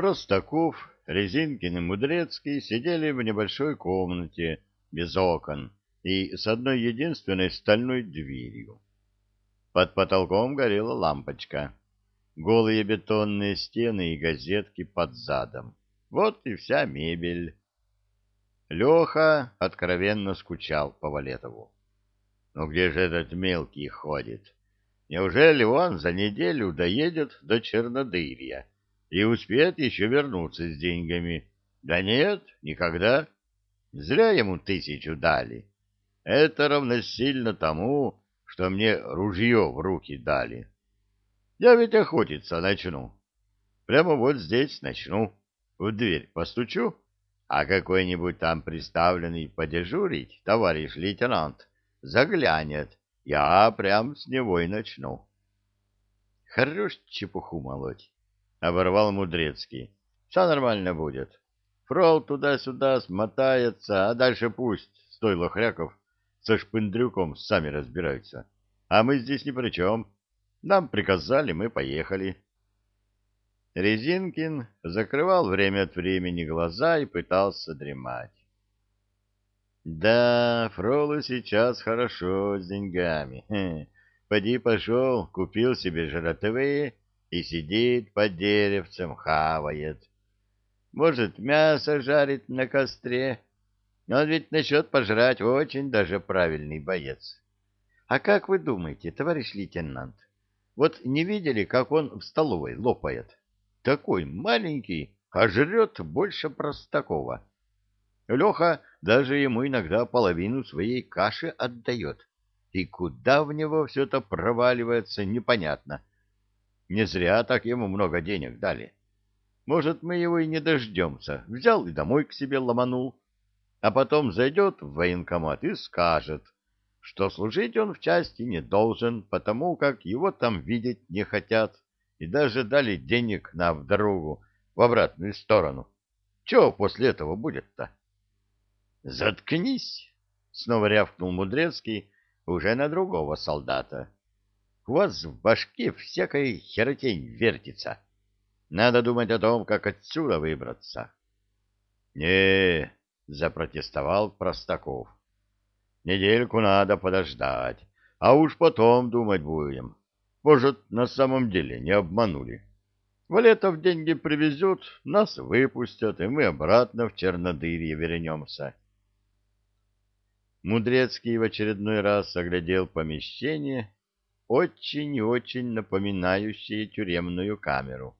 Простаков, Резинкин и Мудрецкий сидели в небольшой комнате без окон и с одной единственной стальной дверью. Под потолком горела лампочка. Голые бетонные стены и газетки под задом. Вот и вся мебель. Леха откровенно скучал по Валетову. Ну где же этот мелкий ходит? Неужели он за неделю доедет до Чернодырья и успеет еще вернуться с деньгами? Да нет, никогда. Зря ему тысячу дали. Это равносильно тому, что мне ружье в руки дали. Я ведь охотиться начну. Прямо вот здесь начну. В дверь постучу, а какой-нибудь там приставленный подежурить, товарищ лейтенант, заглянет, я прям с него и начну. — Хорош чепуху молоть, — оборвал Мудрецкий. — Все нормально будет. Фрол туда-сюда смотается, а дальше пусть стойло хряков со шпындрюком сами разбираются. А мы здесь ни при чем. Нам приказали, мы поехали. Резинкин закрывал время от времени глаза и пытался дремать. Да, Фролу сейчас хорошо с деньгами. Хе. Поди пошел, купил себе жратвы и сидит под деревцем, хавает. Может, мясо жарит на костре. Он ведь насчет пожрать очень даже правильный боец. А как вы думаете, товарищ лейтенант, вот не видели, как он в столовой лопает? Такой маленький, а жрет больше Простакова. Леха даже ему иногда половину своей каши отдает. И куда в него все это проваливается, непонятно. Не зря так ему много денег дали. Может, мы его и не дождемся. Взял и домой к себе ломанул. А потом зайдет в военкомат и скажет, что служить он в части не должен, потому как его там видеть не хотят, и даже дали денег на дорогу в обратную сторону. Чего после этого будет-то? «Заткнись!» — снова рявкнул Мудрецкий уже на другого солдата. «У вас в башке всякая херотень вертится. Надо думать о том, как отсюда выбраться». «Не-е-е!» запротестовал Простаков. «Недельку надо подождать, а уж потом думать будем. Может, на самом деле не обманули. Валетов деньги привезет, нас выпустят, и мы обратно в Чернодырье вернемся». Мудрецкий в очередной раз оглядел помещение, очень и очень напоминающее тюремную камеру.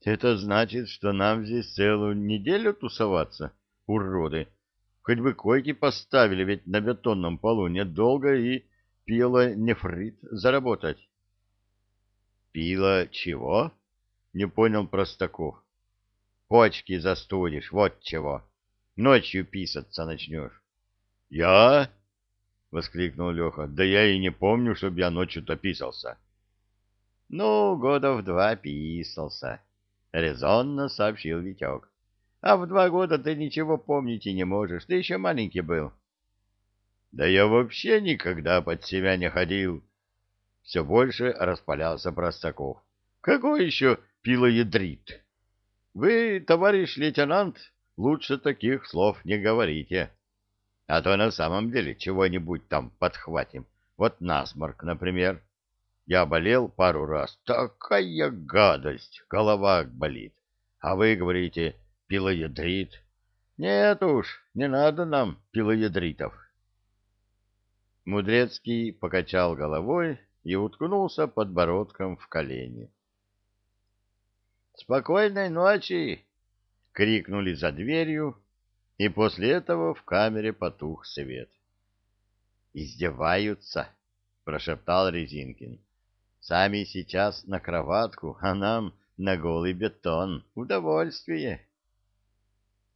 «Это значит, что нам здесь целую неделю тусоваться, уроды? Хоть бы койки поставили, ведь на бетонном полу недолго и пилонефрит заработать». «Пила чего?» — не понял Простаков. «Почки застудишь, вот чего. Ночью писаться начнешь». «Я?» — воскликнул Леха. «Да я и не помню, чтобы я ночью-то писался». «Ну, в два писался», — резонно сообщил Витек. «А в два года ты ничего помнить и не можешь. Ты еще маленький был». «Да я вообще никогда под себя не ходил». Все больше распалялся Простаков. «Какой еще пилоядрит?» «Вы, товарищ лейтенант, лучше таких слов не говорите». А то на самом деле чего-нибудь там подхватим. Вот насморк, например. Я болел пару раз. Такая гадость, голова болит. А вы говорите пилоядрит. Нет уж, не надо нам пилоядритов. Мудрецкий покачал головой и уткнулся подбородком в колени. «Спокойной ночи!» — крикнули за дверью, и после этого в камере потух свет. «Издеваются!» — прошептал Резинкин. «Сами сейчас на кроватку, а нам на голый бетон. Удовольствие!»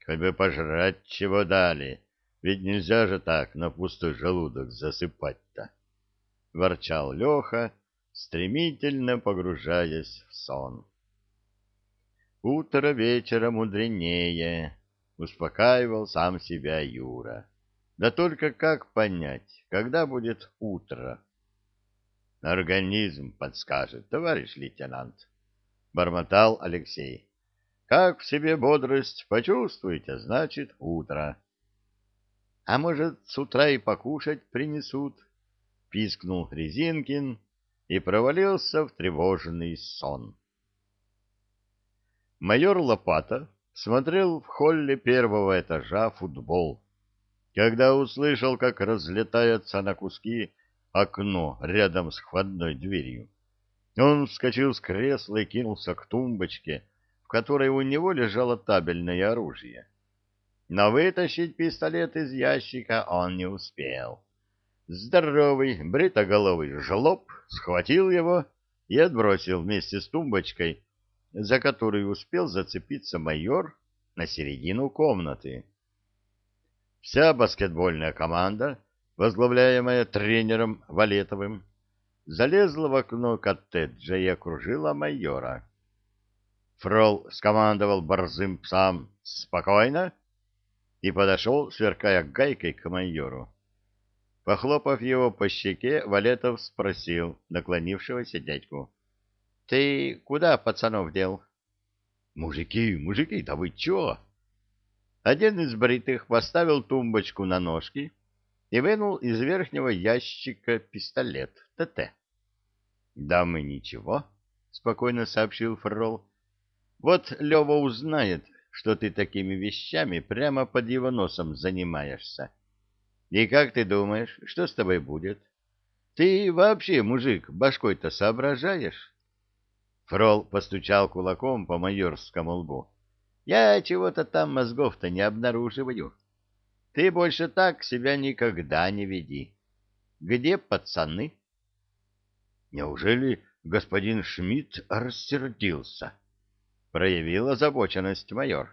«Хоть бы пожрать чего дали, ведь нельзя же так на пустой желудок засыпать-то!» — ворчал Леха, стремительно погружаясь в сон. «Утро вечера мудренее!» Успокаивал сам себя Юра. Да только как понять, когда будет утро? Организм подскажет, товарищ лейтенант, бормотал Алексей. Как в себе бодрость почувствуете, значит утро. — А может, с утра и покушать принесут? — пискнул Резинкин и провалился в тревожный сон. Майор Лопата смотрел в холле первого этажа футбол, когда услышал, как разлетается на куски окно рядом с входной дверью. Он вскочил с кресла и кинулся к тумбочке, в которой у него лежало табельное оружие. Но вытащить пистолет из ящика он не успел. Здоровый, бритоголовый жлоб схватил его и отбросил вместе с тумбочкой, за которой успел зацепиться майор на середину комнаты. Вся баскетбольная команда, возглавляемая тренером Валетовым, залезла в окно коттеджа и окружила майора. Фрол скомандовал борзым псам «Спокойно!» и подошел, сверкая гайкой к майору. Похлопав его по щеке, Валетов спросил наклонившегося дядьку. — Ты куда пацанов дел? — Мужики, мужики, да вы чё? Один из бритых поставил тумбочку на ножки и вынул из верхнего ящика пистолет ТТ. — Да мы ничего, — спокойно сообщил Фрол. — Вот Лёва узнает, что ты такими вещами прямо под его носом занимаешься. — и как ты думаешь, что с тобой будет? Ты вообще, мужик, башкой-то соображаешь? Фрол постучал кулаком по майорскому лбу. Я чего-то там мозгов-то не обнаруживаю. Ты больше так себя никогда не веди. Где пацаны? Неужели господин Шмидт рассердился? Проявил озабоченность майор.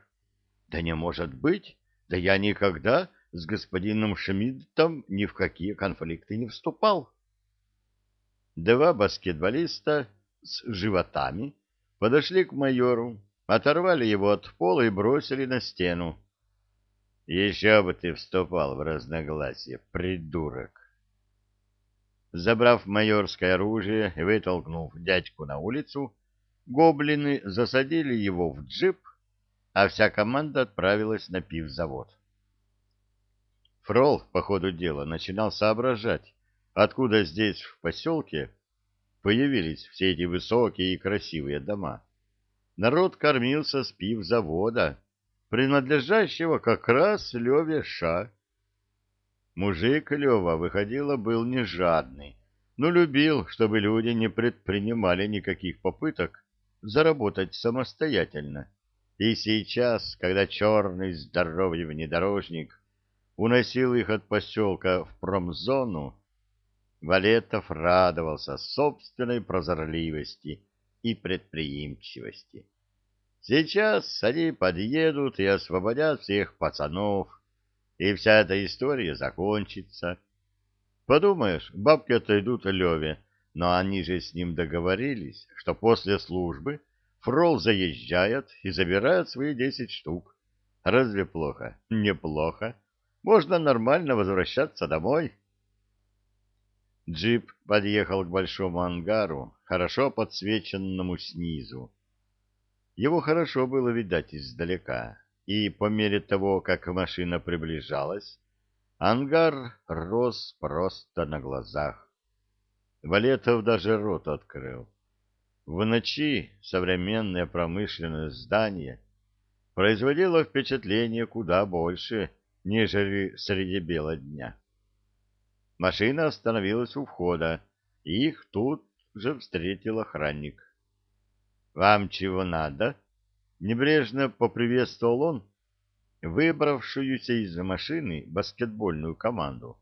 Да не может быть, да я никогда с господином Шмидтом ни в какие конфликты не вступал. Два баскетболиста с животами подошли к майору, оторвали его от пола и бросили на стену. Еще бы ты вступал в разногласие, придурок. Забрав майорское оружие и вытолкнув дядьку на улицу, гоблины засадили его в джип, а вся команда отправилась на пивзавод. Фрол, по ходу дела, начинал соображать, откуда здесь, в поселке, появились все эти высокие и красивые дома. Народ кормился с пив завода, принадлежащего как раз Леве Ша. Мужик Лева, выходило, был не жадный, но любил, чтобы люди не предпринимали никаких попыток заработать самостоятельно. И сейчас, когда черный здоровый внедорожник уносил их от поселка в промзону, Валетов радовался собственной прозорливости и предприимчивости. Сейчас они подъедут и освободят всех пацанов, и вся эта история закончится. Подумаешь, бабки отойдут Леве, но они же с ним договорились, что после службы Фрол заезжает и забирает свои десять штук. Разве плохо? Неплохо можно нормально возвращаться домой. Джип подъехал к большому ангару, хорошо подсвеченному снизу. Его хорошо было видать издалека, и по мере того, как машина приближалась, ангар рос просто на глазах. Валетов даже рот открыл. В ночи современное промышленное здание производило впечатление куда больше, нежели среди бела дня. Машина остановилась у входа, и их тут же встретил охранник. — Вам чего надо? — небрежно поприветствовал он выбравшуюся из машины баскетбольную команду.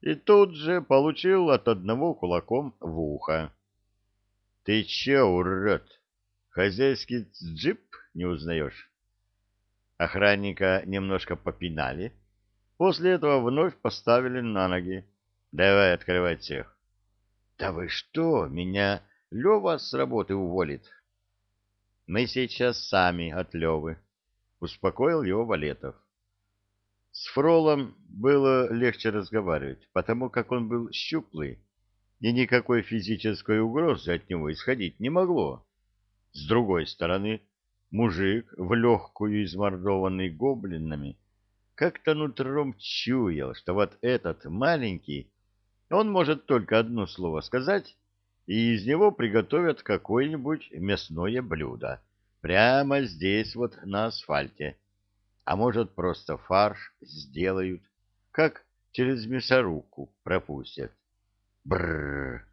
И тут же получил от одного кулаком в ухо. — Ты че, урод, хозяйский джип не узнаешь? Охранника немножко попинали. После этого вновь поставили на ноги. Давай открывать всех. Да вы что, меня Лева с работы уволит. Мы сейчас сами от Левы. Успокоил его Валетов. С Фролом было легче разговаривать, потому как он был щуплый, и никакой физической угрозы от него исходить не могло. С другой стороны, мужик, в легкую измордованный гоблинами, как-то нутром чуял, что вот этот маленький, он может только одно слово сказать, и из него приготовят какое-нибудь мясное блюдо. Прямо здесь вот на асфальте. А может, просто фарш сделают, как через мясорубку пропустят. Бррр!